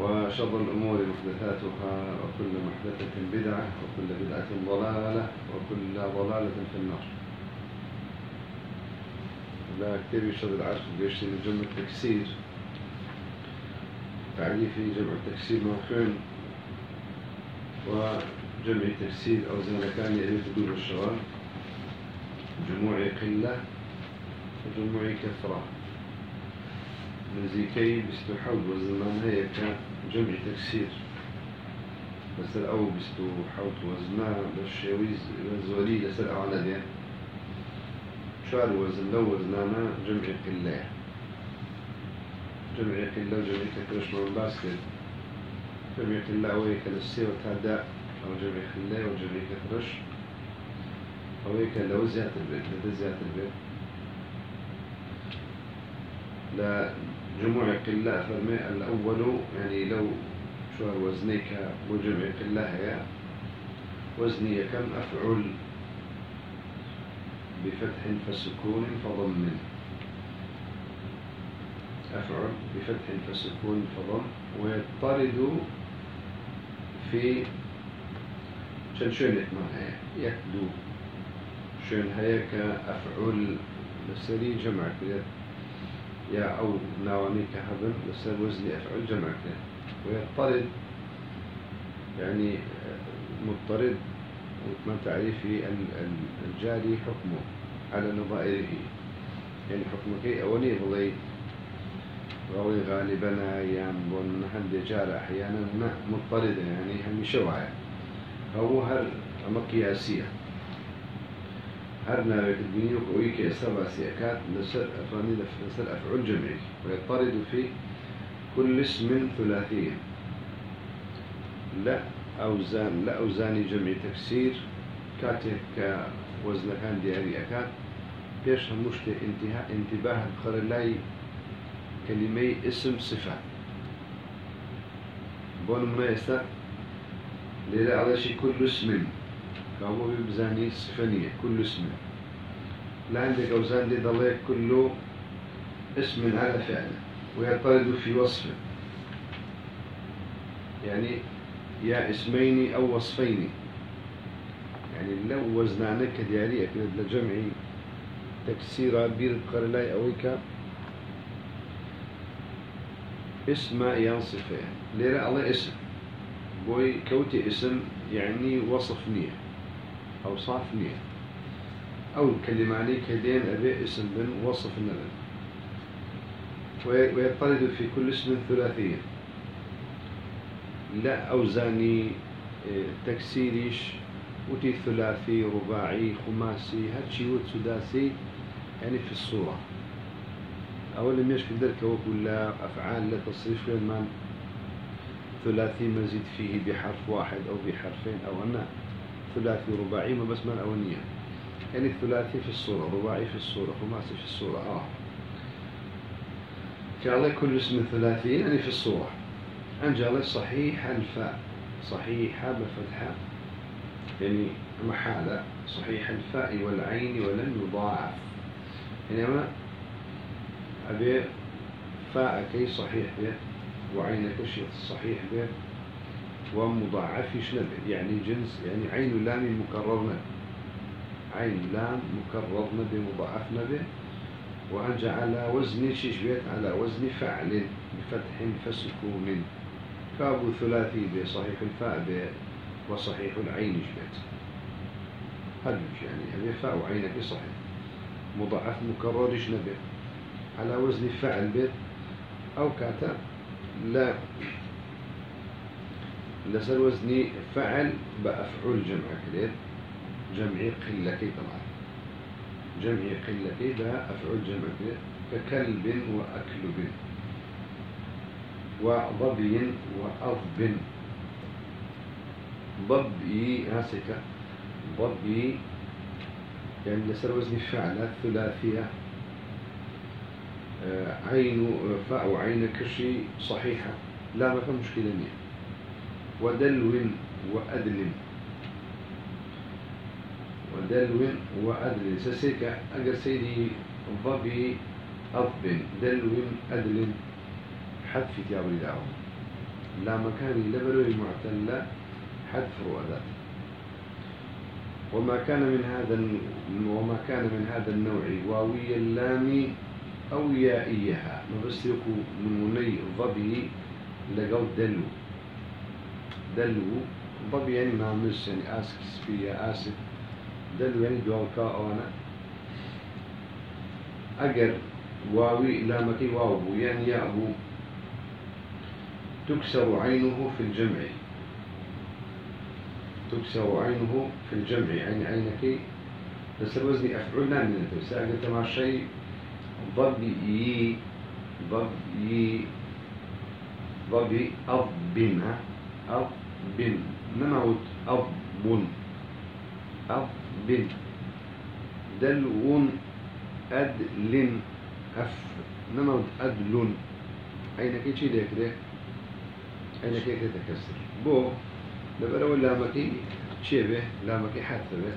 وشر الأمور محدثاتها وكل محدثة بدعة وكل بدعة ضلالة وكل ضلالة في النار. لا كتير يشرب العرف بيشتري جمع التكسير. تعريفي جمع التكسير موخين وجمع تكسير أو زي كان يعني تدور الشغال جموع قلة وجموع كثرة. نزيكي بستحول وزنان هي كجمع تكسير. بس الأول بستحول وزنان بالشيويز الزولي لسر أعلى دين شعر وزن لو وزنانا جمع قلة جمع قلة وجمع كثرة من باسكت. جمع قلة وهي كالسي وتهدأ أو جمع قلة وجمع كثرة أويك لو زيادة البيت لدى زيادة البيت. لا جموع قلة فرمي الأول يعني لو شو وزنيك وجمع قلة هي وزني كم؟ أفعل بفتح فسكون فضم أفعل بفتح فسكون فضم ويضطرد في شنشنك معها يكدو. شن هيك أفعل لسري جمع كده يا أو ناواني كهبن لسر وزني أفعل جمع كده ويضطرد يعني مضطرد. ما تعريفي الجاري حكمه على نظائره. يعني حكمك أولي بضي روي غالبا أيام بون هند جار أحيانا مضطرد. يعني هم شوعي هو هر مقياسية هر ناوێت بینی و ئەوەی کە ئێستا باسیەکات لەسەر ئەفانی لەسەر أفعل جمعي ويطرد في كل اسم ثلاثي لا أوزان لا أوزان جمع تكسير كاتك كوزن كان دياري أكاد بيش هموشت انتهاء انتباه بخر لاي كلمة اسم صفة بون ما يستا لذا على شي كل اسم. كامو بزاني صفنية كل اسم لا عندك أوزان دي ضليك كل اسم على فعل ويطرد في وصف يعني يا اسمين أو وصفين يعني لو وزنانك ديالي أكيد لجمعي تكسير بير قرلاي أويك اسم ينصفه ليرى الله اسم بوي كوتي اسم يعني وصف نيه أوصاف نية أو الكلمة عليك هدين أبي اسم بن وصف النبي. ويطرد في كل اسم ثلاثية. لا أوزاني آه، تكسيريش وتي ثلاثي رباعي خماسي هاتشي وت سداسي يعني في الصورة. أولا يشكل ذلك وكل أفعال لا تصريف ثلاثي مزيد فيه بحرف واحد أو بحرفين أو أنه ثلاثي رباعي ما بس من أولية يعني الثلاثي في الصورة رباعي في الصورة خماسي في الصورة آه. قال كل اسم ثلاثي يعني في الصورة. أنجل صحيح الفاء صحيحة بفتحة يعني محالة صحيح الفاء والعين ولن يضاعف. إنما أبي فاء كي صحيح به وعينك شيء صحيح به ومضاعف نبه يعني جنس يعني عين لام مكرر نبه عين لام مكرر نبه مضاعف نبه وأنجى على وزن شجبت على وزن فعل بفتح فسكون. كابو ثلاثي بصحيح الفاء وصحيح العين جبت هل يعني هذه فاء وعينك صحيح. مضاعف مكرر نبه على وزن فعل بيت أو كاتا لا. لسر وزني فعل بأفعل جمع كده جمعي قلة كي طبعا. جمعي قلة كي بأفعل جمع كده ككلب وأكلب وضبي وأضب. ضبي هاسكة ضبي يعني لسر وزن فعلة ثلاثية. آه، عين فاء وعين كشي صحيحة. لا ما كان مشكلة نية ودلو وأدل. ودلو وأدل. سسيك أجر سيدي ضبي أضب. دلو أدل. حذف تياب دعوة لا مكان لبلو المعتلة حذف روادات وما كان من هذا وما كان من هذا النوع. واوي اللام أو يائيها نبسلك من مني ضبي لقوا دلو. دلو ضبي يعني مامس يعني آسك سبية آسف دلو يعني دوالكا أوانا أجر واوي لامكي واو يعني يا أبو تكسر عينه في الجمع تكسر عينه في الجمع يعني عينك بس وزني أفعلنا من التوسع قلت مع شيء ضبي ضبي ضبي أضبن أضبن نموت أضبن أضبن دلو أدلن. أف نموت أدلن. عينك يشي ليك ده؟ عينك يتكسر بو. لبرو لامكي شبه لامكي حتى به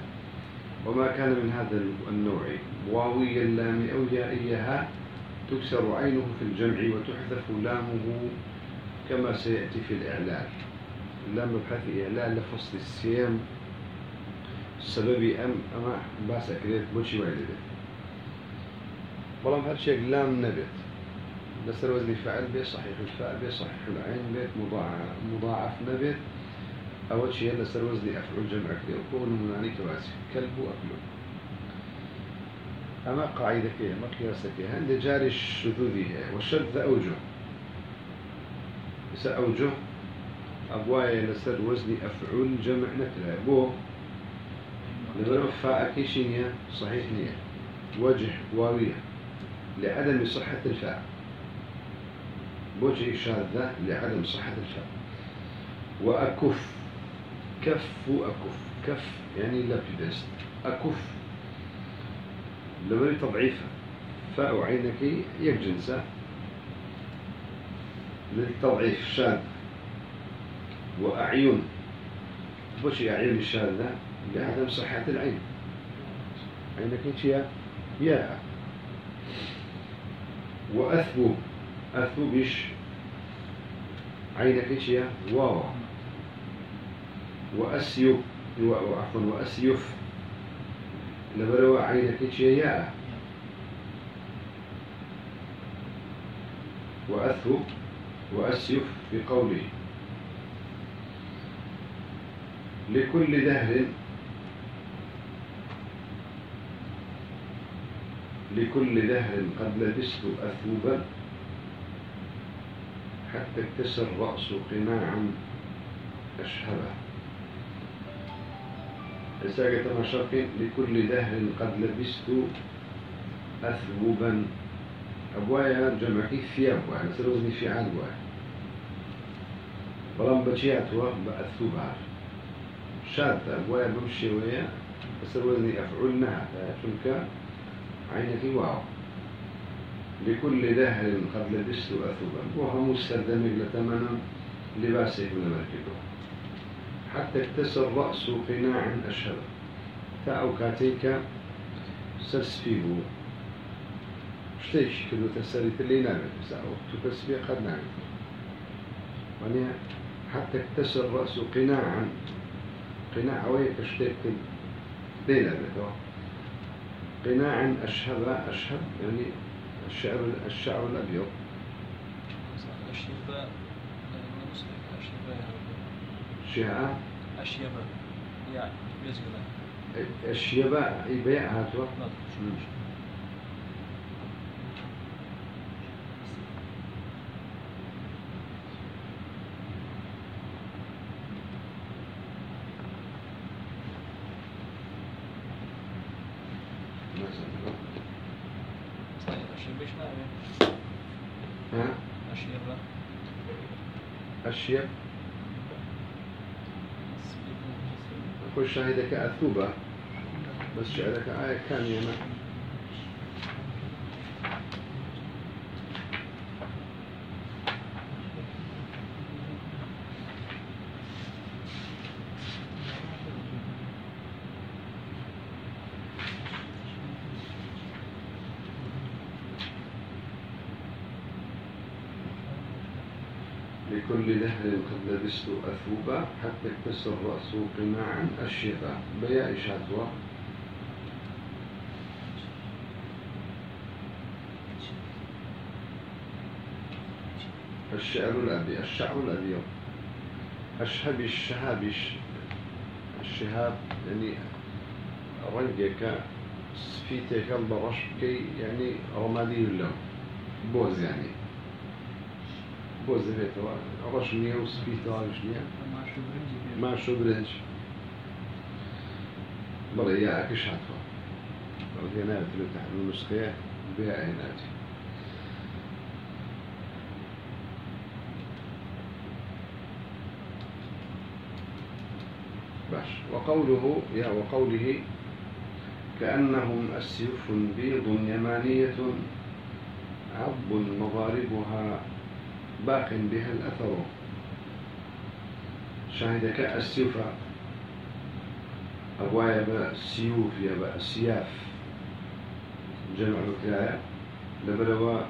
وما كان من هذا النوع. واوي اللام أو يائيها تكسر عينه في الجمع وتحذف لامه كما سيأتي في الإعلان. اللام بحث إعلان لفصل السيام السبب أم أما باسا كريت بوشي وعيدة بلام هذا شيء لام نبت نسر وزن فعل به صحيح الفاء به صحيح العين بيت مضاعف, نبت أول شيء هذا سر وزني أفعل جمع كثير وكون من عنيك واسف كلب وأكله أما قاعدة كيه ما قياسة كيه عند جاري الشذوذية والشذ أوجه. بس أوجه. أبوايا لسر وزني أفعل جمع نكلا بو لبرو فاء كيشينيا صحيح نية. وجه واوية لعدم صحة الفاء. بوجه شاذة لعدم صحة الفاء. وأكف كف أكف كف يعني لابدست أكف لبري تضعيفة فاء عينك يكجنسة للتضعيف شاذ وأعين. بوش أعين الشاذة لعدم صحة العين. عينك يا يا. وأثبو أثبو بش عينك يا واو. وأسيف عفوا وأسيف لبروا عينك يا وأثب وأسيف في قوله. لكل دهر لكل دهر قد لبست أثوبا حتى اكتسر رأس قناعا أشهبه. ساقة مشق لكل دهر قد لبست أثوبا. أبوايا جمعي ثياب واحد سروزني في عاد بلان بجياتوا بأثوبها شاد أبوايا بمشي ويا سروزني أفعلنا فشنك عينك واو. لكل دهر قد لبست أثوبا وهم مستردمك لتمنى لباسه من مركبه حتى اكتسر رأس قناع أشهر. تاو كاتيكا سرس فيه شتيش كدو تسري اللي نعمل بساعة تكسبي قد نعمل حتى اكتسر رأس قناعا قناع لي نعمل قناعا أشهب أشهب يعني الشعر الشعر الأبيض. شيعة الشيبة يعني بيزقنا الشيبة يبيع خش شاهدك أثوبة بس شعرك آية كاملة لكل دهر قد لبست أثوبا حتى اكتسر الرأس قناعا. الشفا بياء شاتوا الشعر الأبي الشعر الأبيض أشهب الشهابش الشهاب يعني رنجك سفيتك البرش كي يعني رمادي اللون بوز يعني. بۆ زەوێتەوە ڕەش نییە و سپیتاش نییە ماشۆ برنج بەڵێ یاکەش هاتوە بەڵێ لە تحمل نسخەیە بێ ئایناتی باش وقوله يا وقوله كأنهم أسيف بيض يمانية عض مضاربها. باق بها الأثر. شاهدك السيوفة أبوايا با السيوف يا با السياف. جمع الكلاية لبلوا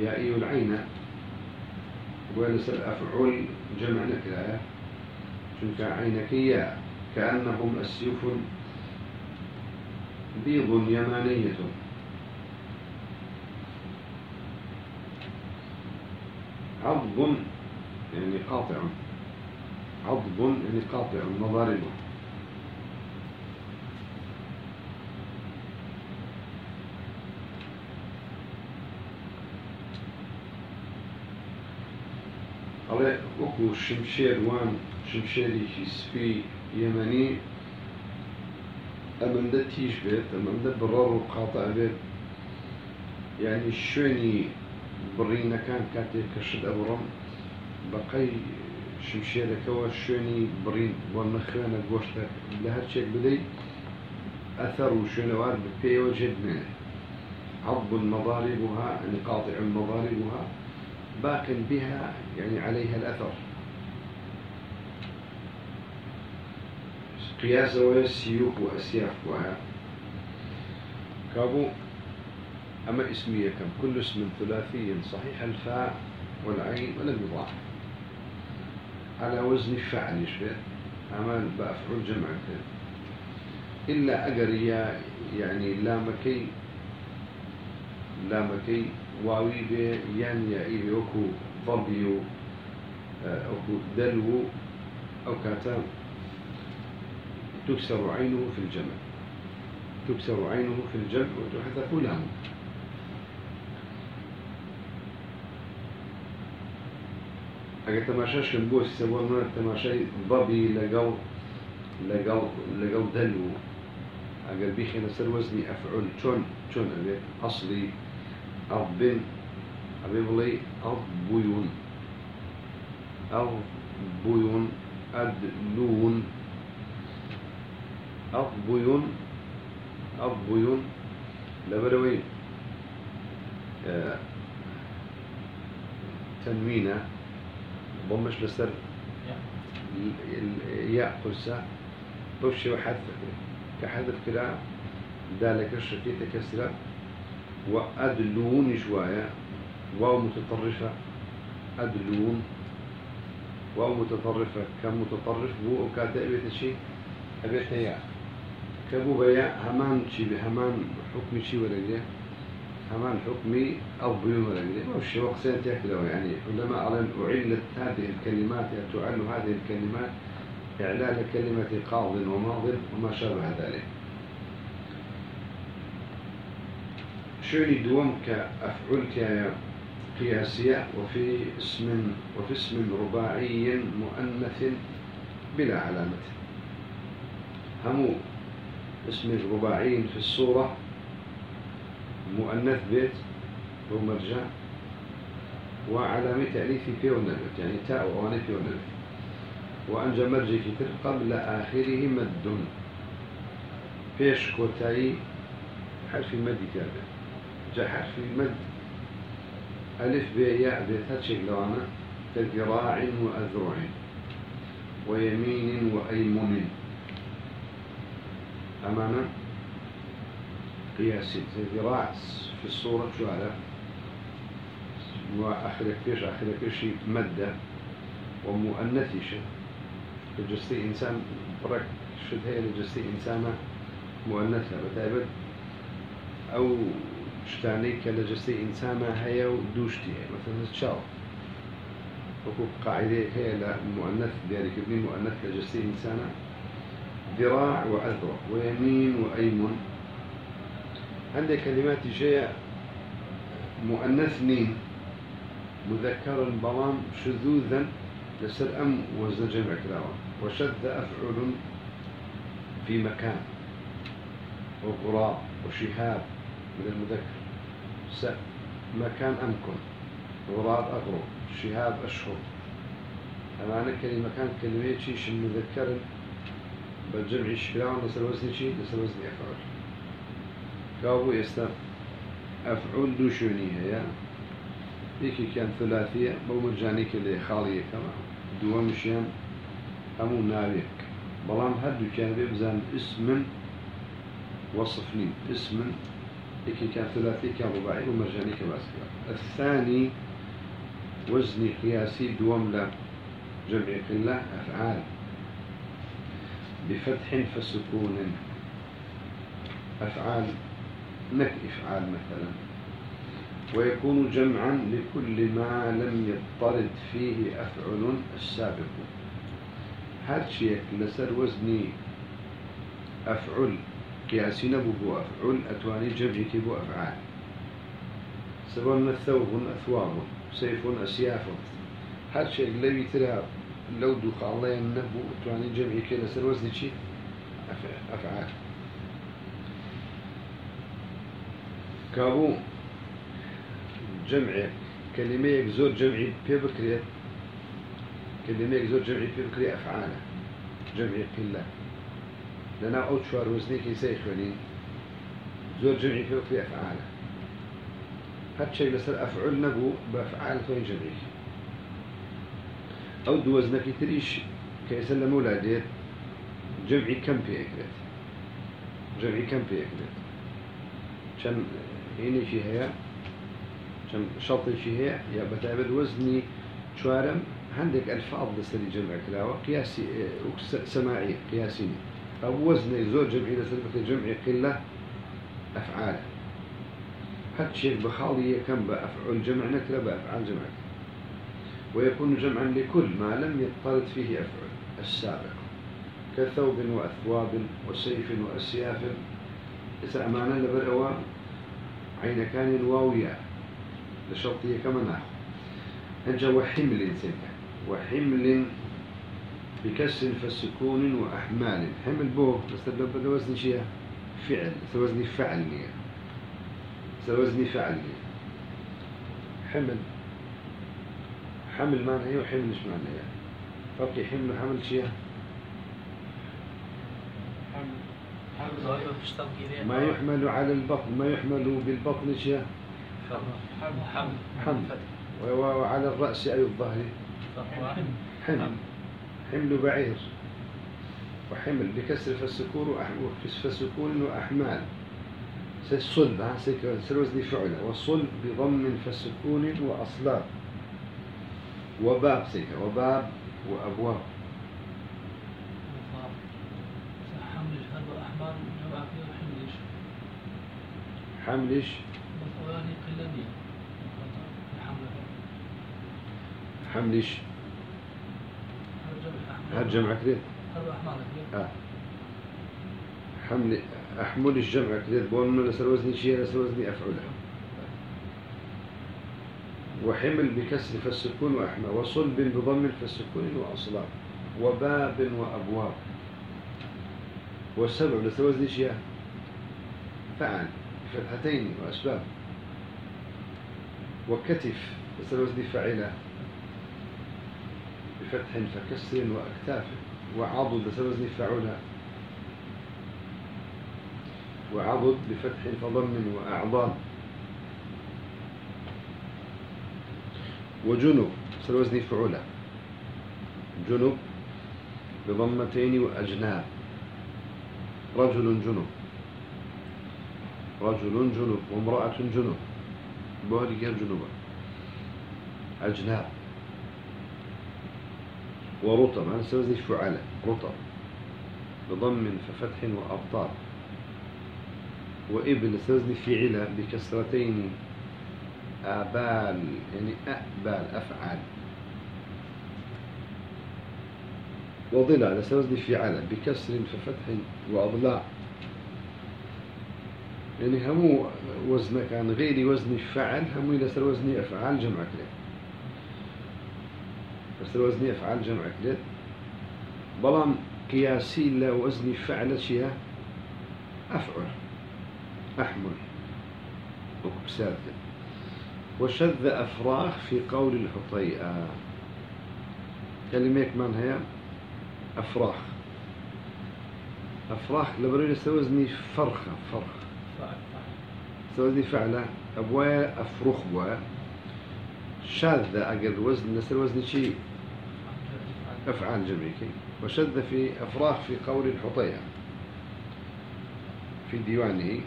يا أيو العين. ولسل أفعل جمع الكلاية شنك عينك يا كأنهم السيوف. بيض يمانية عضب يعني قاطع. عضب يعني قاطع مضاربه. وكو شمشير وان شمشيري سبي يمني. أمن ده تيش بيت أمن ده برار وقاطع بيت. يعني الشوني بڕینەکان کاتێک کە شت ئەبڕم بەقەی شمشێرەکەەوە شوێنی بڕین بۆ نەخوێنە گۆشتە لە هەرچێک بدەیت أثر شنوار بكي وجد منه عض مضاربها يعني قاطع مضاربها باق بها يعني عليها الأثر. قياس ويسيوف وأسياف وها كابو أما اسمية كم كل اسم ثلاثي صحيح الفاء والعين ولم يضاعف على وزن فعل يشبه عمل بأفعل جمع كده إلا أقريا يعني لامكي لامكي واوي بي يعني يا وكو ضبي أو دلو أو كاتام تكسر عينه في الجمع. تكسر عينه في الجمع وتحذف لامه ئەگە تەماشاشکن بۆ سەوە منە تەماشای بەبی لەگەڵ لەگەڵ لەگەڵ دەل و ئەگەر بیخێنە سەر وەزنی ئەفعول چۆن چۆن ئەبێت ئەسلی ئەڵبێن ئەبێ بڵێ ئەڵ بوویون ئەڵ بوویون ئەدلون ئەڵ بوویون ئەڵ بوویون لەبەرەوەی تنوینە بومش لسر. ياء قرصة بوشي وحذف كحذف كلا ذلك الشكية كسرة. وأدلون شوية. واو متطرفة. أدلون. واو متطرفة. كم متطرف؟ بو وكاتئ شيء أبيت ياء كبو بياء همان شي بهمان حكم شي ولا همان حكمي أو بيوم الأنجلية وش وقسين تحكي يعني. علماء علم أعلت هذه الكلمات تعل هذه الكلمات إعلان كلمة قاض وماض وما شابه ذلك. شعني دوم كأفعل قياسية وفي اسم وفي اسم رباعي مؤنث بلا علامة. همو اسم رباعي في الصورة. مؤنث بيت هو مرجع وعلامة تأليف في ونبت يعني تاء وأواني في ونبت وأنجى مرجي كتر قبل آخره مد. فيش كوتاي حرف مد كامل. جاء حرف المد ألف ب ياء ب تشكل لوانا كذراع وأذرع. ويمين وأيمن. أمانا قياسي ذراع في الصورة شو على وآخر فيش آخر فيش مدة ومؤنث شيء الجسدي إنسان برك شد هي الجسدي إنسانة مؤنثة. بتعبد أو شتاني كالجسدي إنسانة هي ودوشتي هي. مثلا تشاو. وكو قاعدة هي لمؤنث ذلك ابن مؤنث كجسدي إنسانة. ذراع وأذرع ويمين وأيمن. عندك كلمات جاية مؤنث مين مذكرا بلام شذوذا لسر أم وزن جمع كلاوة وشد أفعل في مكان. وقراء وشهاب من المذكر. مكان أمكن غراب أغرب شهاب أشهر. أمانة كلمة كان كلمة شيش المذكر بالجمع الشكلاوة لسر وزن شي لسر وزن أفعل. كابو يستف أفعل دوشوني هي يكي كان ثلاثية بو مرجاني كلي خالية كما دوامشيان همو ناويك بلان هدو كان بيبزان اسم وصفني اسم يكي كان ثلاثي كان رباعي ومرجاني كباسكا الثاني وزني قياسي دوام لا جمع قلة أفعال بفتح فسكون أفعال نك إفعال مثلا. ويكون جمعا لكل ما لم يضطرد فيه أفعل السابق. هذا شيء لسر وزني أفعل قياسي نبو أفعل أتواني جمعي كبو أفعال. سبب ثوب أثواب سيف أسياف هذا شيء الذي ترى لو دخل الله النبو أتواني جمعي كي لسر وزني أفعال كابو جمع كلمة زور جمعي في بكرية كلمة زور جمعي في بكرية أفعاله جمعي قلة لنا أوت شوار وزنيكي سيخوني زور جمعي في بكرية أفعاله. هاد شيء لسر أفعل نبو بأفعال توين جمعي. أو دوزنكي تريش كيسلم أولاديت جمعي كم في أكلت جمعي كم في أكلت كان هي كم شرط شي هي يا بتعبد وزني شوارم عندك ألفاظ لسري جمع كلاوة قياسي سماعي قياسي أو وزني زور جمعي لسري جمع قلة أفعال. حتى شيء بخالية كم بأفعل جمع نكرة بأفعال جمع ويكون جمعا لكل ما لم يضطرد فيه أفعل السابق. كثوب وأثواب وسيف وأسياف إذا أمانا لبرأوا عين كان الواوية لشرطية كما ناخذ أنجا وحمل سنة وحمل بكسر فسكون وأحمال. حمل بو بس وزن شيء. فعل. وزن فعل وزن فعل حمل. حمل معنى إيه وحمل مش معنى إيه فرق حمل وحمل شيء. ما يحمل على البطن ما يحمل بالبطن شيء. حمل. حمل وعلى الرأس أي الظهر. حمل. حمل بعير. وحمل بكسر فالسكون فالسكون وأحمال. الصلب ها سلوزن فعلة والصلب بضم فالسكون وأصلاب. وباب سيكا وباب وأبواب. حملش حملش هذا جمع كده آه. حمل أحمل الجمع كده بقول إنه لسر وزني شيء لسر وزني أفعله وحمل بكسر فالسكون وأحمل وصلب بضم فالسكون وأصلاب. وباب وأبواب. والسبب لسر وزني شيء فعل. فتحتين وأسباب وكتف لسر وزني فعله بفتح فكسر وأكتاف. وعضد سوزن فعلا وعضد بفتح فضم وأعضاد وجنب سلوزن فعلا جنب بضمتين وأجناب. رجل جنب رجل جنب وامرأة جنب بوهري جنوبا. أجناب. ورطب. أنا سوزي فعلة رطب. بضم ففتح وأبطال. وإبل سوزني فعلة بكسرتين. آبال. يعني أقبال أفعال. وضلع لسوزني فعلة بكسر ففتح وأضلاع. يعني همو وزن كان غير وزن فعل همو يلسر وزن أفعال جمع كده يلسر وزن أفعال جمع كده بلام قياسي لا وزن فعل شيء أفعل أحمل وكبسات وشذ أفراخ في قول الحطيئة. كلمة من هي؟ أفراخ. أفراخ لبريل سوزني فرخة فرخ سوزني فعلة أبوايا أفرخ بوايا شاذة أقل وزن نسل وزن شيء أفعال جميكي وشذ في أفراخ في قول الحطيئة في ديوانه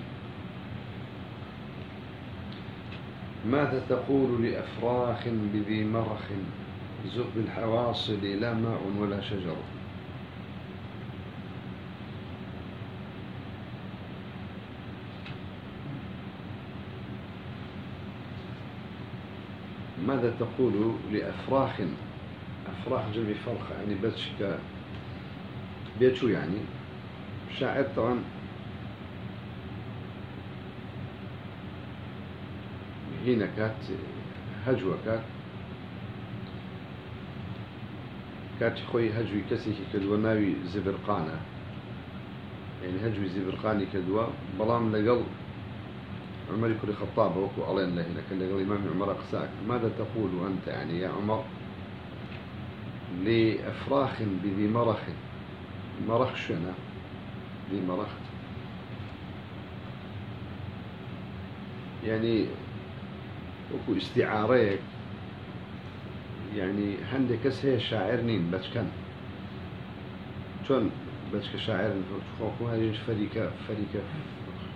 ماذا تقول لأفراخ بذي مرخ زق الحواصل لا ماء ولا شجر ماذا تقول لأفراخ أفراخ جمع فرخة؟ يعني بتشك بيتشو يعني. شاعر طبعا. هنا كات هجوة كات. كات خوي هجوي كسي كدوا ناوي زبرقانة. يعني هجوي زبرقاني كدوا بلام لقل عمر كل خطاب وكو ألين له لكن لقل إمام عمر أقساك ماذا تقول أنت يعني يا عمر؟ لأفراخ بذي مرخ مرخ شنا ذي مرخ. يعني وكو استعاريك يعني هندي كس هي شاعر نين بس كان. شون بس كشاعر؟ خوكو هذه فريكة فريكة.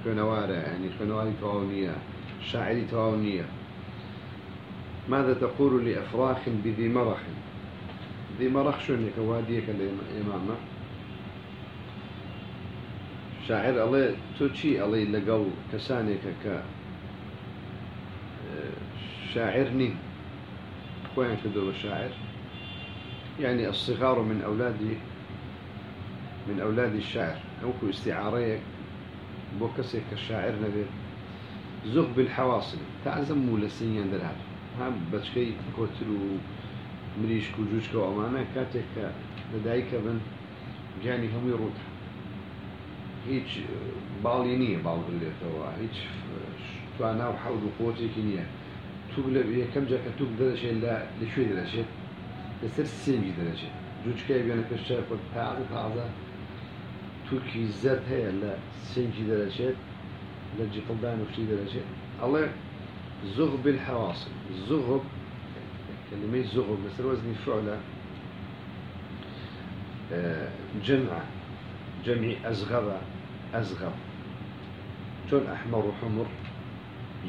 خوانوارة يعني خوانواري تواونية شاعري تواونية ماذا تقول لأفراخ بذي مرخ؟ ذي مرخ شون يكواديك الإمامة شاعر الله توشي الله لقل كسانك ك شاعر نين خوين كدو الشاعر يعني الصغار من أولاد من أولاد الشاعر. أوكو استعاريك بوكسي كالشاعر نبي زغ بالحواصل تعزم مولا سنين در هاد هم بچكي كوتلو مريشكو جوجكو أمانة كاتك لدايك بن جاني هم يروتها هیچ باڵی نییە باڵ بلێتەوە هیچ توانا و حەود و قوتێکی نییە. تو لە یەکەم جاکە توک دەدەشێت لە لەکوێ دەدەچێت لەسەر سێنجی دەدەچێت جوچکای بێنە پێشە تازە تازە تووکی زەر هەیە لە سێنجی دەدەچێت لە جیقلدان وشتی دەدەچێت ئەڵێ زغب بالحواصل زغب كلمة زغب مثل وزن فعلة جمع جمع أزغب أزغب شون أحمر وحمر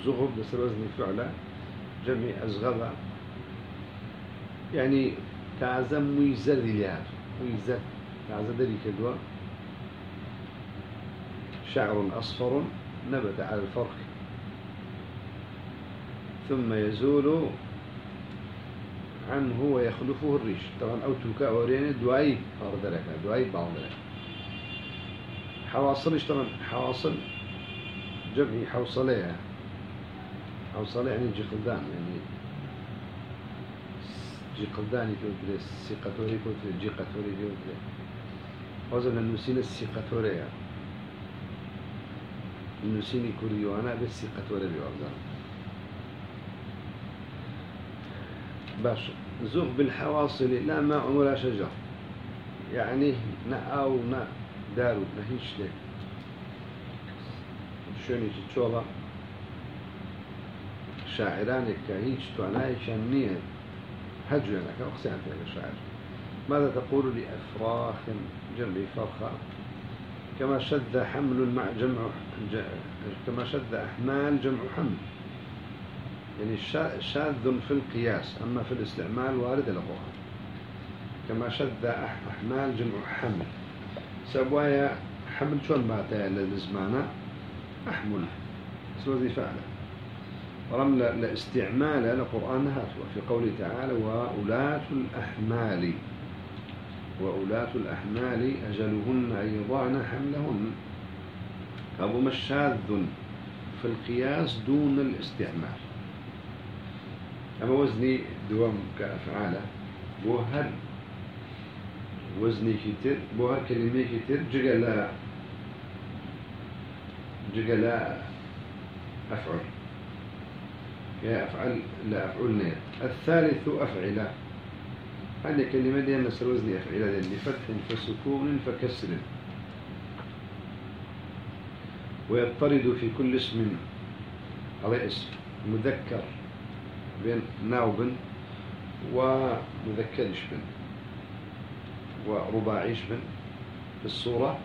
زغب مثل وزن فعلة جمع أزغب يعني تعزم ويزر ليار ويزر تعزم ذلك الدواء شعر أصفر نبت على الفرق ثم يزول عنه ويخلفه الريش. طبعا أو توكا أورين دواي فرد لك دواي بعض لك. حواصل طبعا؟ حواصل جمعي حوصلية حوصلية يعني جقلدان يعني جقلداني كوتري السيقاتوري كوتري جيقاتوري كوتري وزن النسين السيقاتوري. يعني نووسینی کوریوانە بێ سیقەتوەرە بێوەدان باش زغ بالحواصل لا ماء ولا شجر يعني نأو نا دارو نهيش لك شوني تشولا شاعرانك هيج توانايشان نية هجرنا كأقسي عن الشاعر ماذا تقول لأفراخ جمع فرخة؟ كما شذ حمل مع جمع كما شذ أحمال جمع حمل. يعني شاذ في القياس أما في الاستعمال وارد القرآن كما شذ أحمال جمع حمل. سبوايا حمل شون باتا للزمانة أحمل. سوى فعله ورمل لاستعمال القرآن هاتوا. في قوله تعالى وأولاة الأحمال. وأولاة الأحمال أجلهن أن يضعن حملهن. أبو مشاذ في القياس دون الاستعمال. أما وزني دوام كأفعاله بوهر وزني كتير بوهر كلمة كتير جغلا جغلا أفعل. يا أفعل لا أفعل الثالث أفعلة. هذه كلمة دي نسر وزني أفعل لفتح فسكون فكسر. ويضطرد في كل اسم. على اسم. مذكر بين ناوب ومذكر شبن ورباعي شبن في الصورة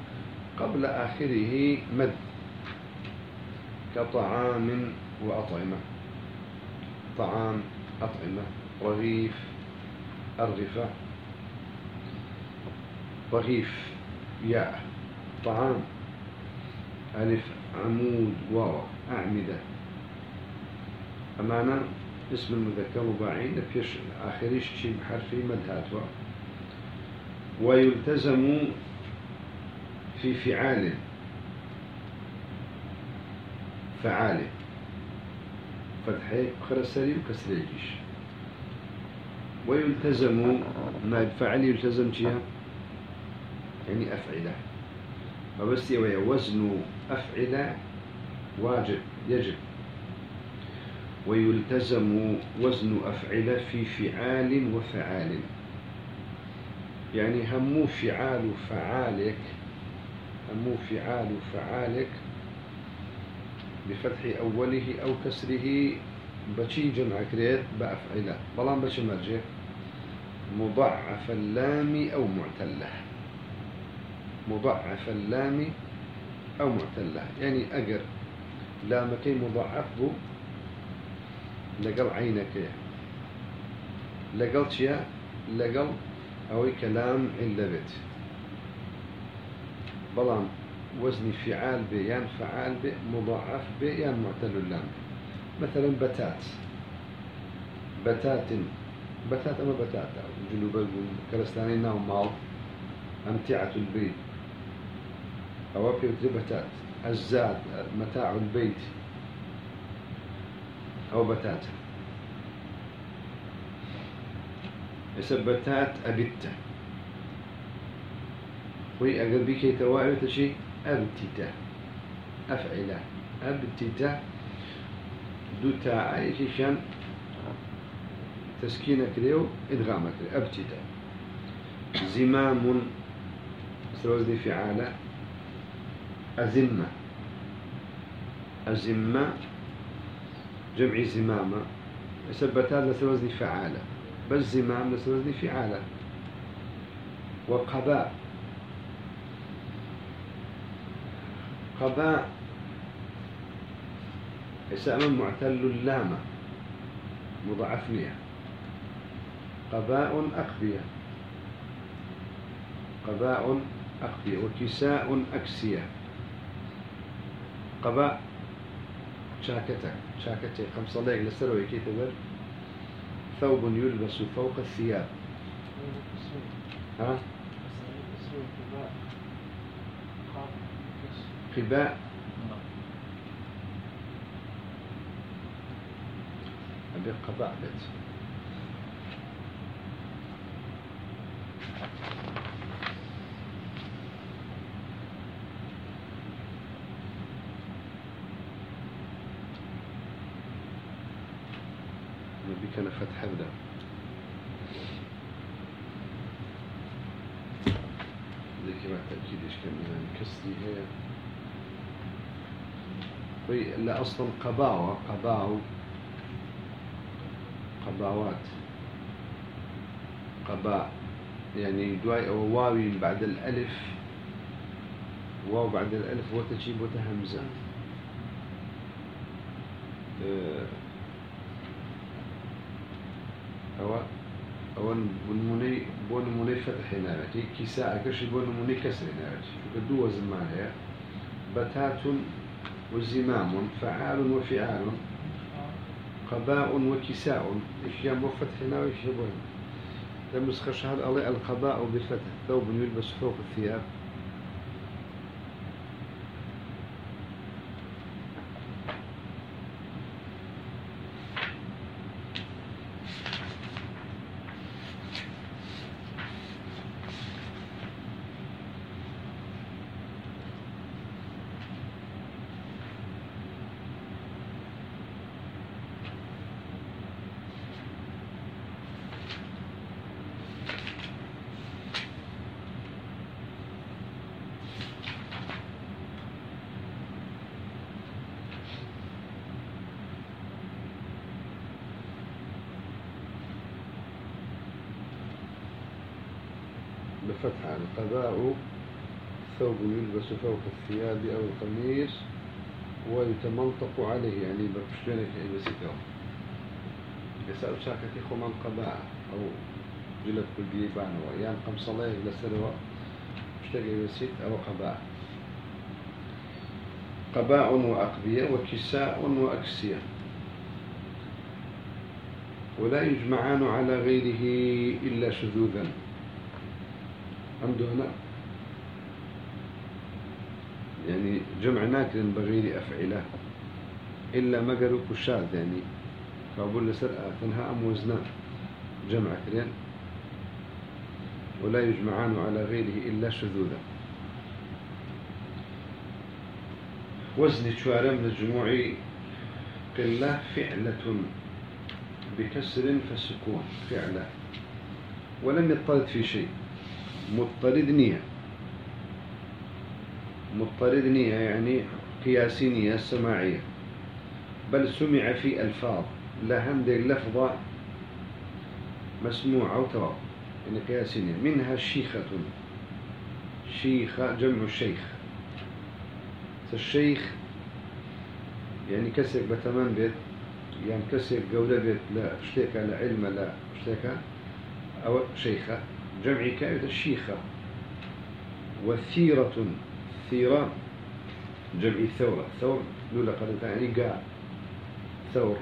قبل آخره مد. كطعام وأطعمة. طعام أطعمة رغيف. أرغفة رغيف ياء طعام ألف عمود واو أعمدة. أمانة اسم المذكر رباعي نفيش آخريش شيء بحرف مدهاتوا ويلتزم في فعال فعال. فتحي خرسري وكسريجيش ويلتزم ما الفعل يلتزم جهة يعني أفعلة. فبس وزن أفعلة واجب يجب. ويلتزم وزن أفعلة في فعال وفعال. يعني همو فعال فعالك همو فعال فعالك بفتح أوله أو كسره بشي جمع كريت بأفعلة. بلان بشي مرجع. مضعف اللام أو معتلة. مضعف اللام أو معتلة. يعني أجر لامكي مضعف بو لقل عينك. لقل شيا لقل أو كلام إلا بيت. بلان وزن فعال بي يعني فعال بي مضاعف بي يعني معتل اللام. مثلا بتات. بتات بتات أما بتات جنوب الكرستاني ناهم مال أمتعة البيت. أو في بتات الزاد متاع البيت. أو بتاتا يسبتات أبتة. وي أقل كي تواعي تشي أبتتا. أفعلة. أبتتا. دوتا أي شان تسكينة كريو إدغامة كريو أبتتا زمام سروزني فعالة أزمة. أزمة جمع زمامة يثبتان لسوزن فعالة بل زمام لسوزن فعالة. وقباء. قباء. اسم معتل اللامة مضاعفنية قباء أقبية. قباء أقبية وكساء أكسية. قباء شاكتك شاكتك خمسة ليك لسروي كي تبر ثوب يلبس فوق الثياب. ها؟ قباء أبي قباء بيت. كان فتحا له ذيك مع تأكيد إيش كان يعني كسدي هي. في لا أصلا قباوة قباو قباوات قباء يعني دواي أو واوي بعد الألف. واو بعد الألف وتجيب وتهمزة. همزة أو أو بنموني بنموني فتح بنموني كسر بتات وزمام فعال وفعال قباء وكساء. إيش يا فتح نار إيش يبون لمس خشهر الله القباء بفتح. ثوب يلبس فوق الثياب بفتح القباء ثوب يلبس فوق الثياب أو القميص ويتمنطق عليه يعني بشتنك يلبسكه يسأل شاكك يخو من قباء أو جلب كل بيبان ويان قم صلاة لسلوى اشتغل يلبسك أو قباء قباء وأقبية وكساء وأكسية. ولا يجمعان على غيره إلا شذوذا. عنده هنا يعني جمع ناكر بغير أفعلة إلا ما قالوا كشاد يعني فأقول لسرعة تنهى أم وزنا جمع كرين. ولا يجمعان على غيره إلا شذوذا. وزن شوارع من الجموع قلة فعلة بكسر فسكون فعلة. ولم يضطرد في شيء. مضطرد نية. مضطرد نية يعني قياسي نية سماعية بل سمع في ألفاظ لا هندي لفظة مسموعة تواب يعني قياسي نية منها شيخة. شيخة جمع الشيخ الشيخ يعني كسر بتمام بيت يعني كسر قولة بيت. لا اشتكى لا علم لا اشتكى. أو شيخة. جمع كائد الشيخة وثيرة. ثيرة جمع ثورة ثور لولا قد يعني قاع ثور.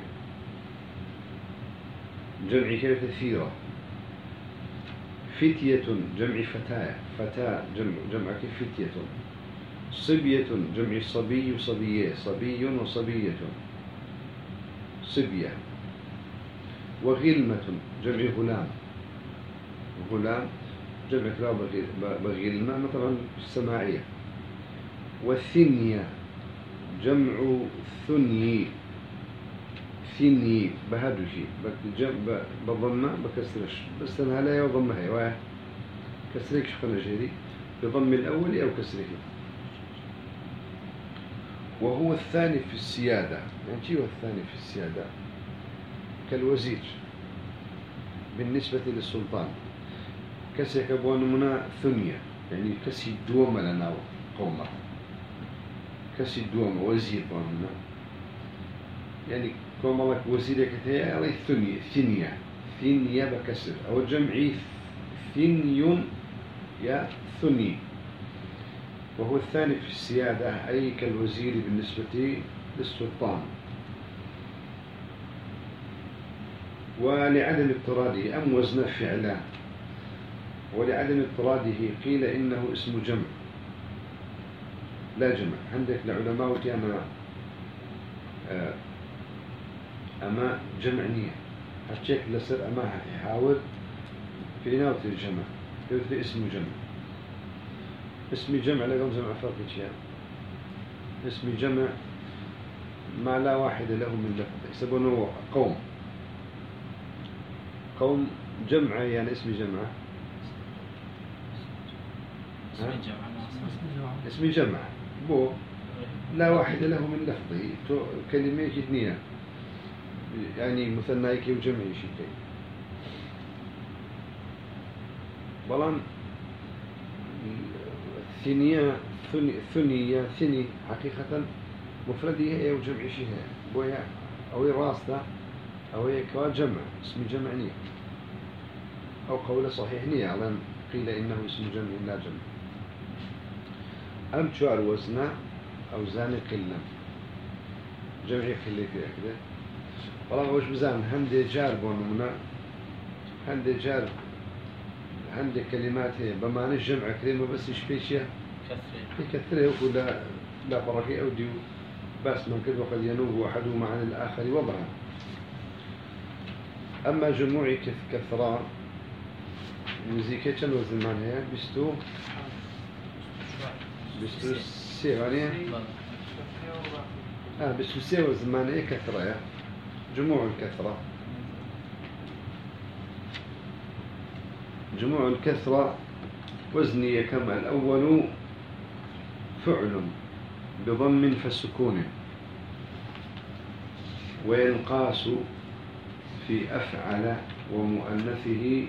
جمع كائد ثيرة فتية جمع فتاة. فتاة جمع جمع فتية. صبية جمع صبي صبية صبي وصبية. صبية. وغلمة جمع غلام. غلام جمع كلاب بغيلنا مثلا السماعية. والثنية جمع ثني ثني بهذا شيء جمع بضمة بكسرش. بس أنا لا يضم هي. واحد. كسرك شخنا جيري بضم الأول أو كسرك وهو الثاني في السيادة. يعني شو الثاني في السيادة؟ كالوزير بالنسبة للسلطان. كسيك بوان منا ثنية. يعني كسي دوما لنا قومة بوان منا يعني كوما لك وزير كتير على ثنية ثنية ثنية بكسر أو جمعي ثني يا ثني وهو الثاني في السيادة أي كالوزير بالنسبة للسلطان ولعدم اضطراده أم وزن فعلا ولعدم اضطراده قيل إنه اسم جمع لا جمع. عندك العلماء وتيانا آه، أما جمع نية. هالشيك لسر أما هتحاول في نوت الجمع. في اسم جمع؟ اسم جمع لقوم جمع فرق شيء اسم جمع ما لا واحد له من لفظ. يسمونه قوم. قوم جمع يعني اسم جمعه اسم جمع. بو لا واحد له من لفظه كلمة جدنية. يعني مثنى كي شيء. كي بلان ثنية ثنية ثني حقيقة مفردية هي وجمع شيء بويا أو راسته أو هي جمع اسم جمع نية. أو قول صحيح نية أظن قيل إنه اسم جمع لا جمع. أم شعر وزنا أو زان قلة جمعي خلي في كده والله وش بزان هندي جار بونمنا هندي جار هندي كلمات هي. بمعنى الجمع كلمة بس إيش فيشيا كثرة. ولا لا بركة أو ديو. بس من كذا وقد ينوب أحدهما عن الآخر وضعا أما جموع كثرة مزيكا وزن معناها بستو. غانية آه بستو سي وزن معناها كثرة جموع الكثرة جموع الكثرة وزنية كما الأول فعل بضم فسكون. وينقاس في أفعل ومؤنثه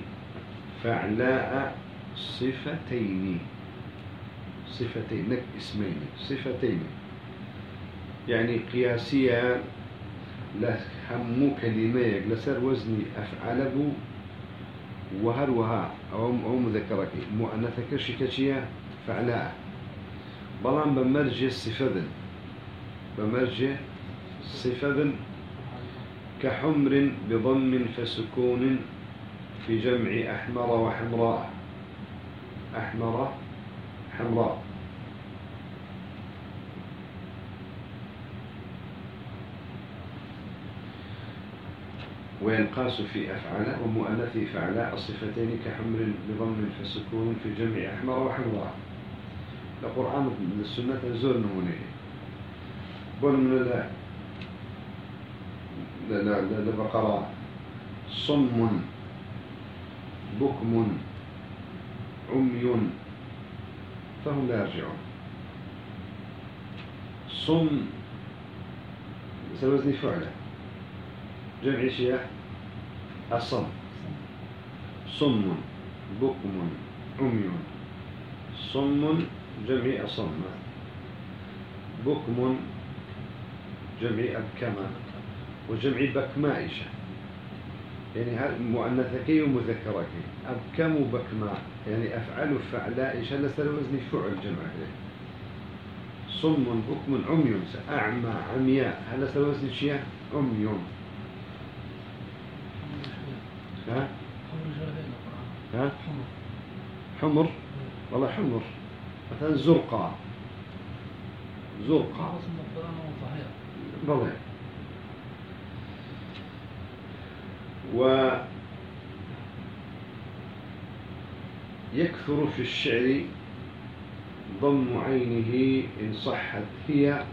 فعلاء صفتين. صفتين اسمين. صفتين. يعني قياسية لهم كلمة لسر وزني أفعله وهروها أو أو مذكرك مؤنثك شكشية فعلاء بلان بمرجع صفة بمرجع صفة كحمر بضم فسكون في جمع أحمر وحمراء. أحمر حمراء. وينقاس في أفعال ومؤنث فعلاء الصفتين كحمر بضم فسكون في جمع أحمر وحمراء القرآن من السنة زور نمونة. بل من البقرة. صم بكم عمي. فهم لا يرجعون. صم سوزني فعله. جمع شيء الصم. صم بكم عمي. صم جمع أصم بكم جمع أبكم وجمع بكمائشة يعني مؤنثكي ومذكرك أبكم بكماء. يعني أفعل فعلاء إيش؟ هذا سر وزن فعل جمع. صم بكم عمي. أعمى عمياء. هذا سر وزن شيء؟ عمي ها ها؟ حمر. والله حمر. مثلا زرقاء. زرقاء. بلى ويكثر في الشعر ضم عينه إن صحت هي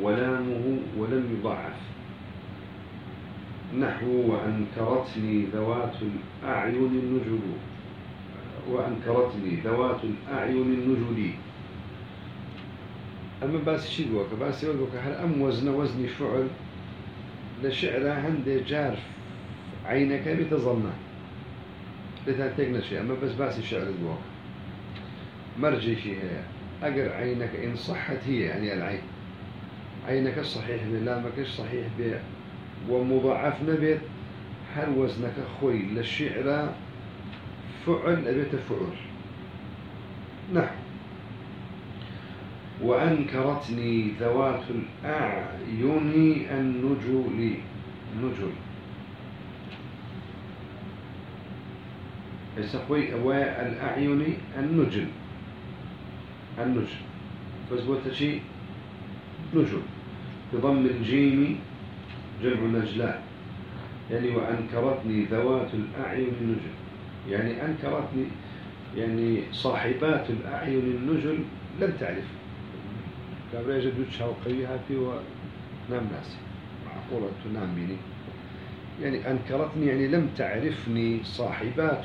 ولامه ولم يضعف. نحو وأنكرتني ذوات الأعين النجل وأنكرتني ذوات الأعين النجل أما باس شي دوك باس يقولك هل أم وزن وزن فعل لشعر عندي جارف عينك بتظنه. لتنتقنا شيء أما بس باس الشعر دوك مرجي هي أقر عينك إن صحت هي يعني العين. عينك الصحيح لامك الصحيح به ومضاعف نبت هل وزنك خوي للشعر فعل أبيت فعل. نعم. وأنكرتني ذوات الأعين النجول نجل يسقوي والأعين النجل. النجل. فزبوت شيء نجل بضم الجيم جمع نجلاء يعني وأنكرتني ذوات الأعين النجل. يعني أنكرتني يعني صاحبات الأعين النجل لم تعرف. كابرا يجد شوقي هاتي ونام ناسي. معقولة تنام بني يعني أنكرتني يعني لم تعرفني صاحبات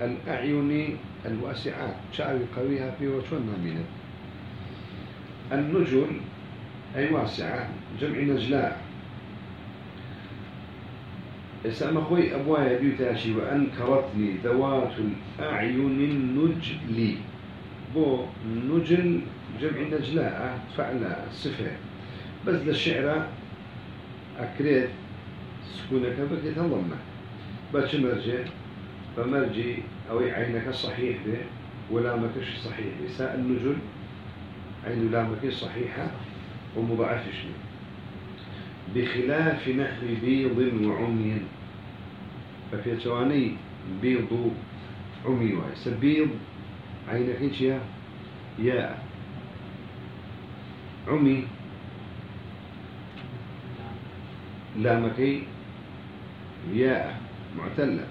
الأعين الواسعات شعر قويها في وشون نامينة النجل أي واسعة جمع نجلاء. اسم خوي أبوايا بيوتاشي وأنكرتني ذوات الأعين النجلي بو نجل جمع نجلاء فعل صفة. بس للشعر أكريت سكونك بكيت اللمة باش مرجع؟ فمرجي أو عينك صحيح به ولا مكش صحيح به النجل عين لامك صحيحة ومضاعفش بخلاف نحو بيض وعمي. ففي تواني بيض عمي واي سبيض عينك إيش يا يا عمي. لامكي ياء معتلة.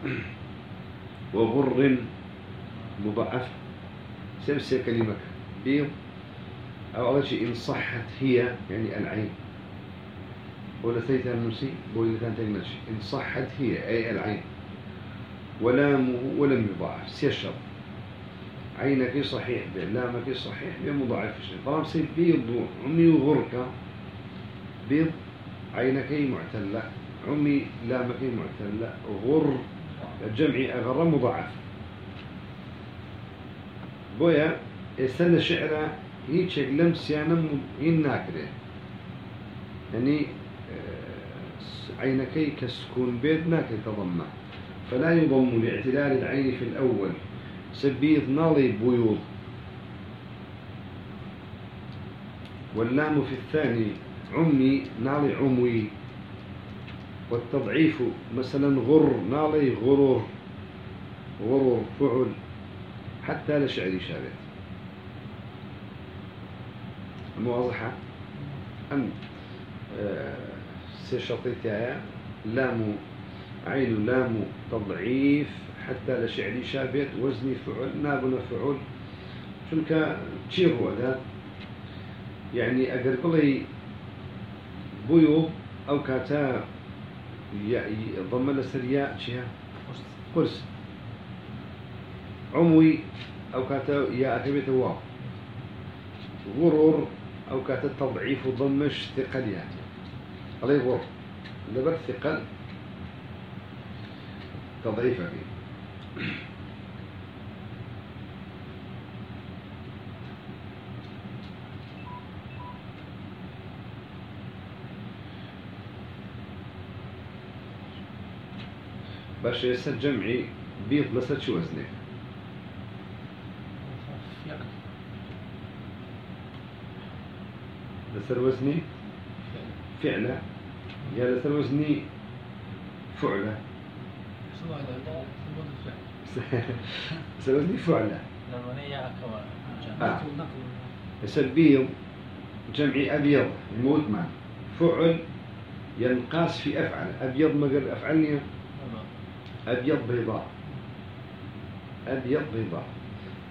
وغر مضاعف. سبسة كلمة بيض. أو أول شيء إن صحت هي يعني العين. ولا سيتها النسي بوي كان تجمش إن صحت هي أي العين. ولامه ولم يضاعف. سيشر عينك صحيح به لامك صحيح به مضاعف شيء. طالما سي بيض. عمي وغرك بيض. عينك معتلة. عمي لامك معتلة. غر. الجمع أغر مضاعف. بويا استنى شعره هیچ لەم سیانە هین ناکرێ يعني عينكي كسكون بيد ناكل تضمه فلا يضم لاعتلال العين في الأول. سبيض نالي بيوض. واللام في الثاني عمي نالي عموي. والتضعيف مثلا غر نالي غرور. غرور فعل. حتى لشعر شابه. واضحة؟ أم آه، سيشطيتها لام عين لام تضعيف حتى لشعري شابت وزني فعل نابنا فعل. چونك چی هو هذا؟ يعني اگر بڵێ بويو أو كاتا ضم لەسەر یا قرس عموي أو كاتا يا أكبت واو. غرور أو كانت تضعيف ضمش ثقل عليه غر دبر ثقل تضعيف فيه. باش يسد جمعي بيض لسد شو وزنه؟ لسر وزني؟ فعلة. يا لسر وزني فعلة. لسر وزني فعلة. آه. لسر بيض جمعي أبيض الموت مع فعل ينقاس في أفعل. أبيض ما قال أفعلني؟ أبيض بيضاء. أبيض بيضاء.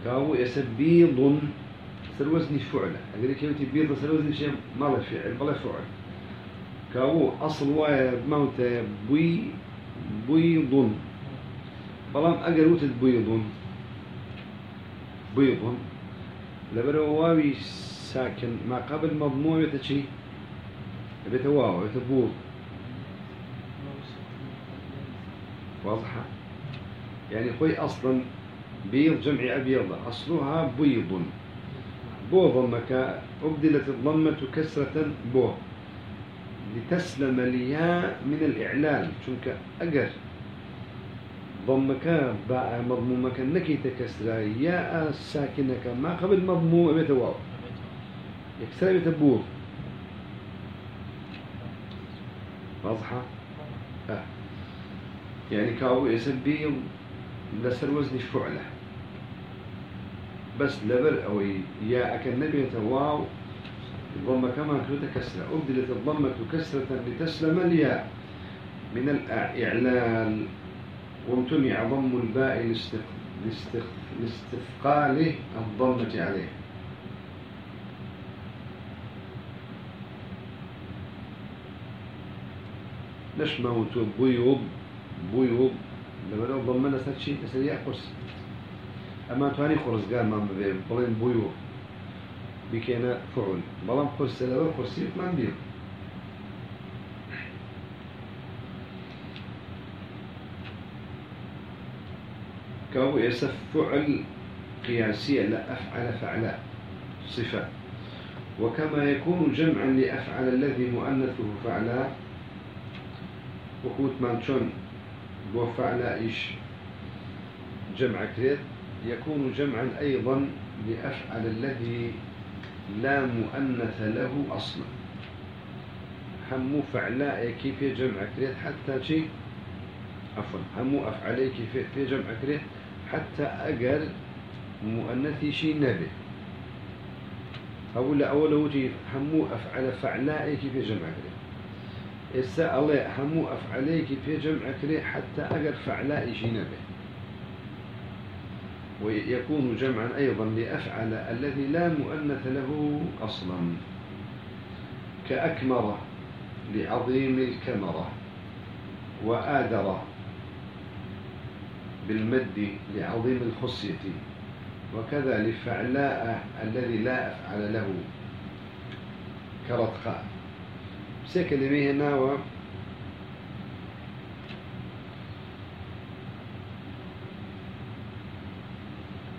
كاو يسر بيض سر وزني فعلة. أقول لك يوتي بيضة سر وزني شيء ما له فعل بلا فعل. كاو أصل واي موت بوي بيض بلام أقل وتد بيض بيض لبرو واوي ساكن ما قبل مضموع يتشي بيتواو يتبوض واضحة يعني خوي أصلا بيض جمع أبيض أصلها بيض بو ضمك أبدلت الضمة كسرة بو لتسلم الياء من الإعلال شنك أجر ضمك باء مضمومك نكي تكسر ياء ساكنك ما قبل مضموم أبيت واو. يكسر بتبور واضحة؟ آه. يعني كاو يسبي لسر وزن فعله بس لبر أو يا أكن نبي واو. الضمة كما كسرة أبدلت الضمة كسرة لتسلم الياء. من الإعلال. وامتنع ضم الباء لاستثقال الضمة عليه. نشموت بيض بيض لما لو ضمنا سر شيء سر يا قرص أما تواني خرز قال ما بين بيور بكينا فعل. قرص لو قرص ما بيه كابو يسف فعل قياسية لا أفعل فعلاء صفة. وكما يكون جمعا لأفعل الذي مؤنثه فعلاء وقوت مانشون وفعلاء إيش جمع كريت. يكون جمعا أيضا لأفعل الذي لا مؤنث له أصلا. همو فعلاء كيف جمع كريت حتى شيء عفوا همو أفعلي كيف في جمع كريت حتى أقل مؤنثي شي نبي. أولا أولا وجه همو أفعل فعلاء كيف جمع كري إسا الله همو أفعلي كيف جمع كري حتى أقل فعلاء شي نبي. ويكون جمعا أيضا لأفعل الذي لا مؤنث له أصلا كأكمر لعظيم الكمرة وآدر بالمد لعظيم الخصية وكذا لفعلاء الذي لا أفعل له كرتقاء. سكلمه هنا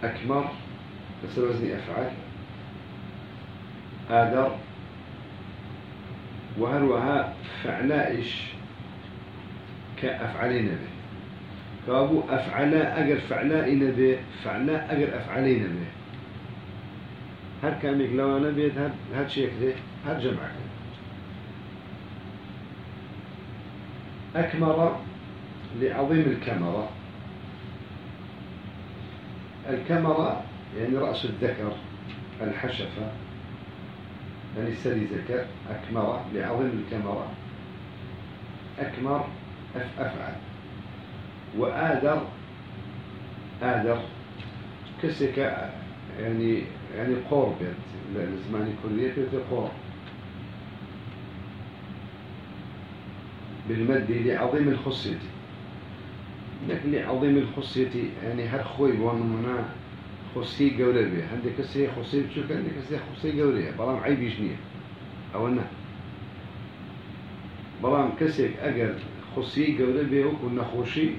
أكمر بس وزني أفعل آدر وهروها فعلائش كأفعلين به؟ كابو أفعلا أجر فعلا إن به فعلا أجر أفعلين به. هر كاميك لو أنا بيت هر هر شيء كده هر جمع أكمر لعظيم الكاميرا الكاميرا يعني رأس الذكر الحشفة يعني السري ذكر أكمر لعظيم الكاميرا. أكمر أف أفعل. وآدر آدر كسك يعني يعني قرب الزمان كلية قرب بالمد لعظيم الخصية. لكن لعظيم الخصية يعني هر خوي وانمنا خصي قولة بيه عندك كسي خصي بشوك عندك كسي خصي قولة. بلام عيب يجنيه أو أنه بلام كسيك أجر خصي قولة بيه وكنا خوشي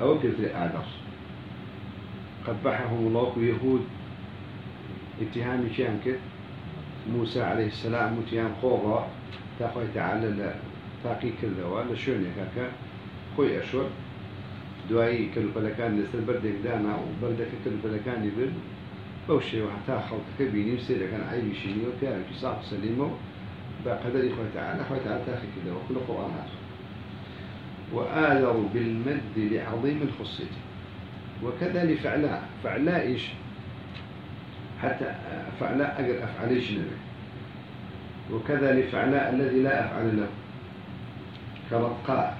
أو كذا أعدر قبحهم الله يهود. اتهام شان كذا موسى عليه السلام متيان خوضا تاخوي تعالى تاقي كذا ولا شوني هكا خوي أشور دوایی کەلوپەلەکان لەسەر بەردێک دانا و بەردەکە کەلوپەلەکانی برد بەو شێوە هەتا خەڵکەکە بینیم سێرەکەن عیبیشینی و پیاوێکی ساق سەلیمە و بە قەدەری خۆتەعاە خۆتە تاخی کردەوە كل قرآن هاتو وآذر بالمد لعظيم الخصية. وكذا لفعلاء فعلاء إيش؟ حتى فعلاء أقر أفعليش نبي. وكذا لفعلاء الذي لا أفعل له. كرتقاء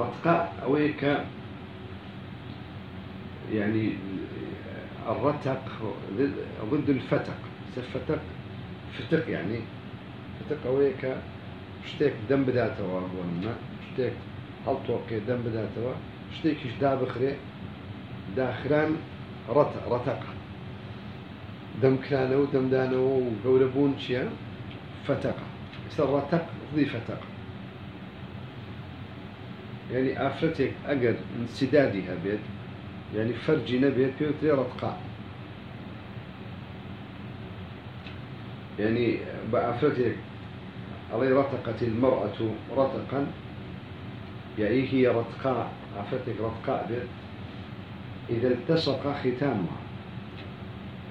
رتقاء أويك. يعني الرتق ضد الفتق. فتق فتق يعني فتق أويك. شتێک دەم بداتەوە بۆ منە شتێک هەڵتۆکێ دەم بداتەوە شتێکیش دابخرێ داخران ڕەتەق دەمکرانەوە دەمدانەوە و گەورە بوون چییە فتەق ئستا ڕەتەق ضی فتەق يعني ئافرەتێک ئەگەر سیدادی يعني فەرجی نەبێت پێوترێ ڕەتقا يعني ئافرەتێک علي رتقت المرأة رتقا يعني هي رتقاء عفتك رتقاء بيت. إذا التصق ختامها.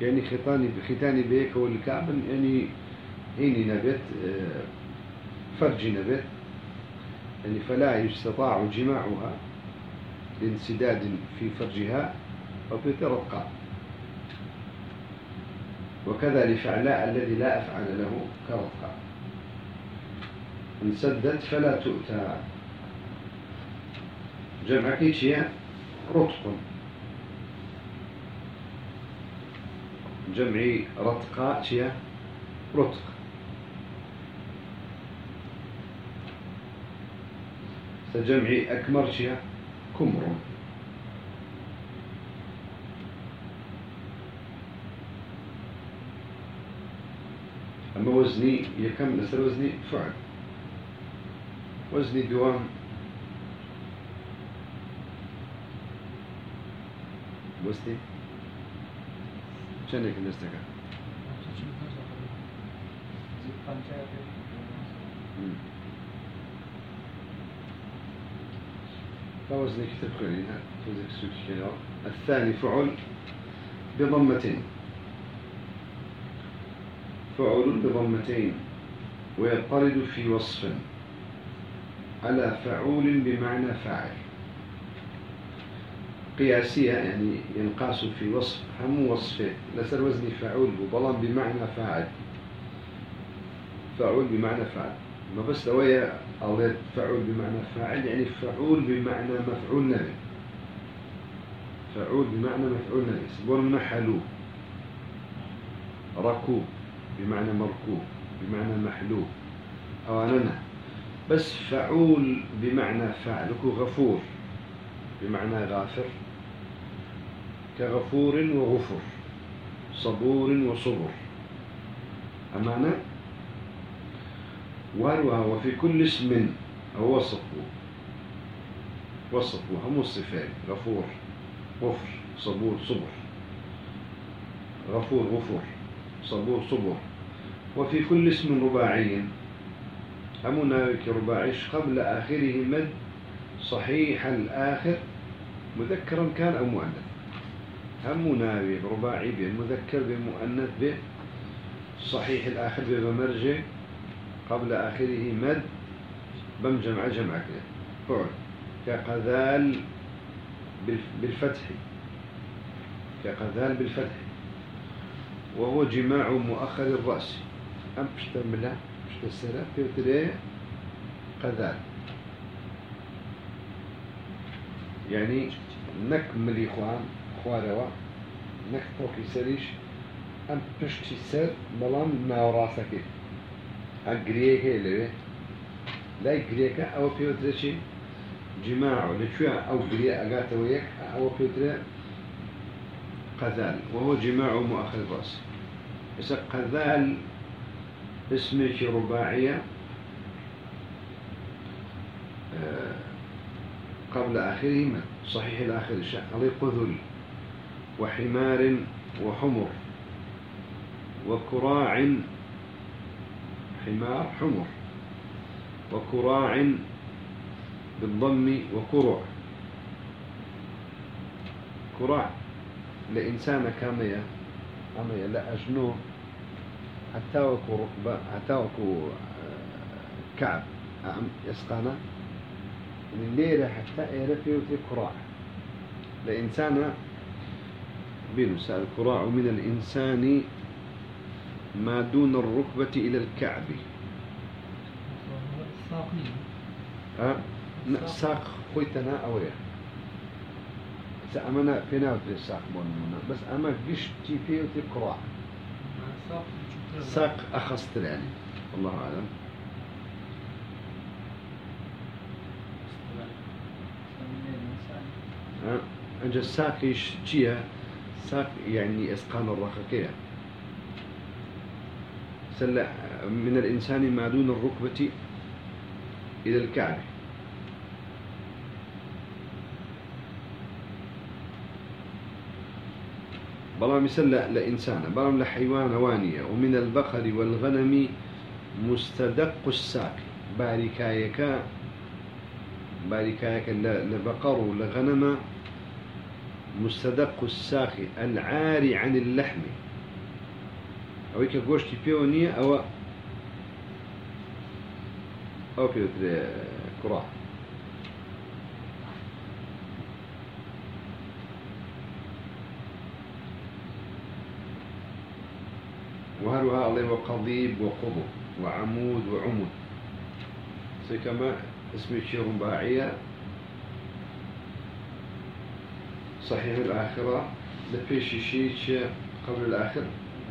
يعني ختاني بختاني بيك والكعب يعني هيني نبت آه، فرج نبت يعني فلا يستطاع جماعها لانسداد في فرجها وفي رتقاء وكذا لفعلاء الذي لا أفعل له كرتقاء انسدت فلا تؤتى. جمع كيشيا رتق. جمعي رتقاء شيا رتق. سجمعي أكمر شيء كمر أما وزني يكم لسر وزني فعل. وزني دوام. وزني. چندێک دەستەکە فوزني الثاني فعل بضمتين. فعل بضمتين ويطرد في وصف على فعول بمعنى فاعل. قياسية يعني ينقاس في وصف هم وصفه لسر وزن فعول وبلان بمعنى فاعل. فعول بمعنى فاعل. ما بس لويا أولاد فعول بمعنى فاعل يعني فعول بمعنى مفعول نبي. فعول بمعنى مفعول نبي. سبون نحلو ركوب بمعنى مركوب بمعنى محلوب أو أنا بس فعول بمعنى فاعل غفور بمعنى غافر. كغفور وغفر. صبور وصبر. أمانة؟ واروها وفي كل اسم هو وصفه. وصفه هم الصفات. غفور غفر صبور صبر. غفور غفور صبور صبر. وفي كل اسم رباعي. هم ناوك رباعيش قبل آخره مد صحيح الآخر مذكرا كان أو مؤنث. هم ناوي رباعي به مذكر به صحيح الآخر بمرجع. قبل آخره مد بم جمع كده. فعل كقذال بالفتح. كقذال بالفتح. وهو جماع مؤخر الرأس. أم بشتمله بشتسره في قذال. يعني نكمل إخوان خوارەوە نەک تۆقی سەریش ئەم پشتی سەر ئەگرێ هەیە لەوێ لای گرێکە ئەوە پێوترێکی جماع لەکوێ ئەو گرێ ئەگاتەوە یەک ئەوە پێوترێ قذال. وهو جماع مؤخر الرأس بس قذال اسمك رباعية آه، قبل آخره من صحيح الآخر الشيء عليه قذل وحمار وحمر وكراع حمار حمر وكراع بالضم وكروع. كراع لإنسان كامية أمية لا أجنو حتى وكو ركبة حتى وكو آه، كعب. يسقانا. من ليلة حتى إيرفي وتي كراع. لإنسان بينس الكراع من الإنسان ما دون الركبة إلى الكعب أه؟ ساق. خويتنا أويا. سأمنا فينا في الساق بوننا بس أما قش تيفي وتي كراع ساق أخصت يعني الله أعلم. أه؟ أنجا الساق إيش جيه ساق يعني إسقان الرخكية من الإنسان ما دون الركبة إلى الكعب بلام يسل لإنسان بلام لحيوان وانية ومن البقر والغنم مستدق الساق باركايك باركايك لبقر ولغنم مستدق الساخ العاري عن اللحم. أو هيك قوشتي بيونية أو أو في كراع وهلها الله وقضيب وقضب وعمود وعمود سيكما اسم الشيء رباعية صحيح الآخرة لفيش شيء قبل الآخر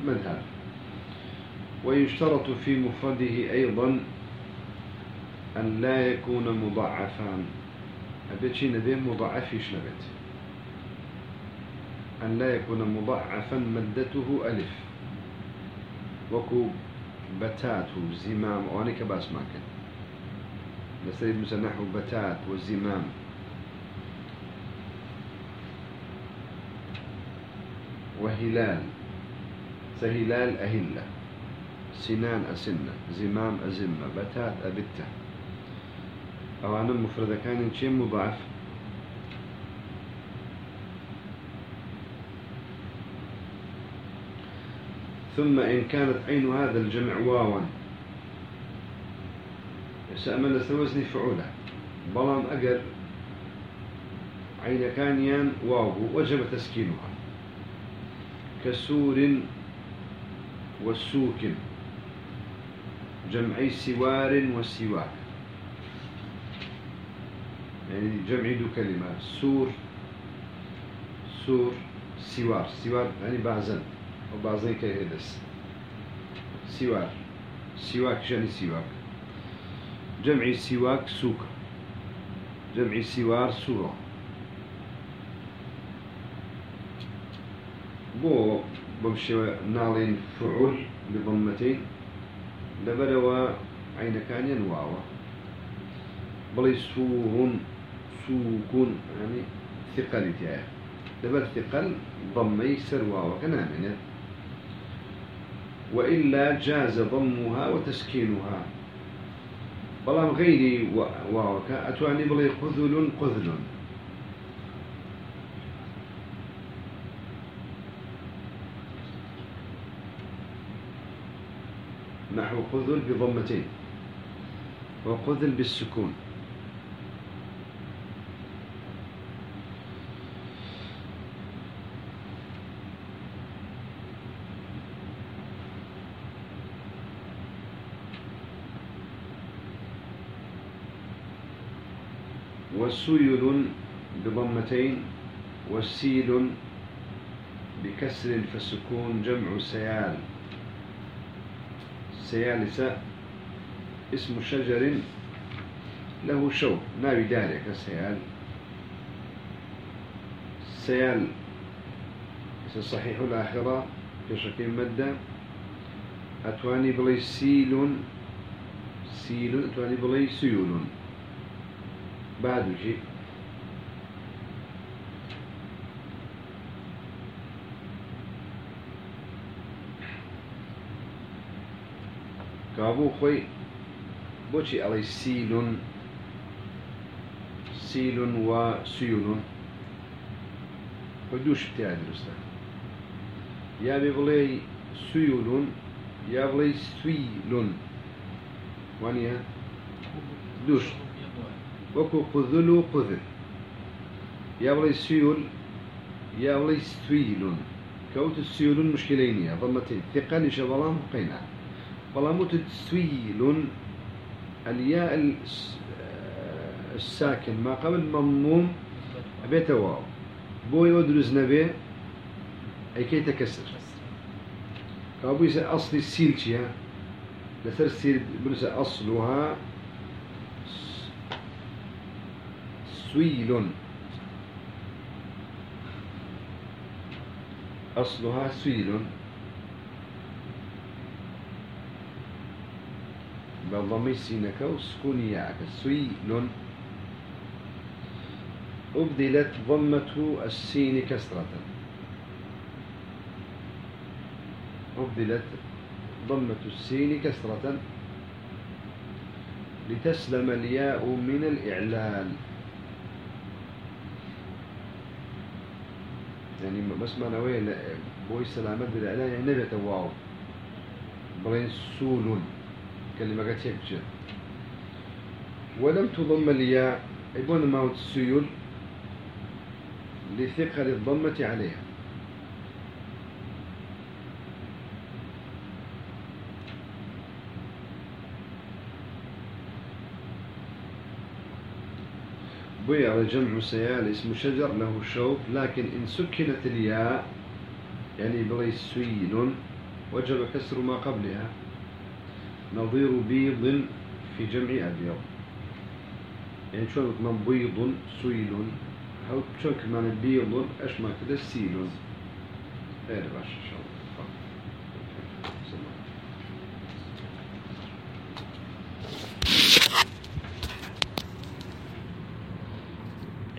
مذهب ويشترط في مفرده أيضا أن لا يكون مضاعفان أبيت شيء نبي مضاعف إيش نبت أن لا يكون مضاعفا مدته ألف. وكو بتات وزمام وأنا كباس ماكن نستريد مثلا نحو بتات والزمام وهلال. سهلال أهلة. سنان أسنة زمام أزمة بتات أبتة. أو أنا مفردة كان شيء مضاعف. ثم إن كانت عين هذا الجمع واوا. سأمل سوزني فعولة بلام أجر عين كانيان واو. وجب تسكينها. كسور والسوك جمعي سوار وسواك. يعني جمع دو كلمة. سور سور سوار. سوار يعني بعزن أو بعزن كيهدس سوار. سواك يعني سواك. جمع سواك سوك. جمع سوار سورة. بو بمشي نالين فعول بضمتين. لبروا عين كان ينواوا بلي سور سوق يعني ثقل تاعه دبر ثقل ضمي سروا وكنا من وإلا جاز ضمها وتسكينها. بلام غيري واوك أتواني بلي قذل قذل. نحو قذل بضمتين وقذل بالسكون. وسيل بضمتين والسيل بكسر فالسكون جمع سيال. سيالسة اسم شجر له شوك ناوي السيال سيال صحيح الآخرة. كشكل مدة. أتواني بلي سيل سيل أتواني بلي سيول بعد شيء كابو خوي بوشي علي سيل سيل وسيول خدوش بتاعي درسته يا بيبلي سيول يا بلي سويل وانيا دوش وكو قذل قذل يا بلي سيول يا بلي سويل كوت السيول مشكلين يا ضمتين ثقل شبلان قينا بلاموت سويل الياء الساكن ما قبل مضموم بيت واو. بوي ودرز نبي أي كي تكسر. كابو يسأل أصل السيل لسر السيل بلس أصلها سويل أصلها سويل بضم سينك وسكون ياك سويل أبدلت ضمة السين كسرة. أبدلت ضمة السين كسرة. لتسلم الياء من الإعلال يعني بس ما نوين بوي سلامة بالإعلان يعني نبي واو. برين سول كلمة قد ولم تضم الياء ما هو السيول لثقل الضمة عليها. بيع جمع سيال اسم شجر له شوك لكن إن سكنت الياء يعني بغي سوين وجب كسر ما قبلها. نظير بيض في جمع أبيض يعني شو من بيض سويل. أو شو معنى بيض أشمع ما كده سيل غير إيه، باش إن شاء الله.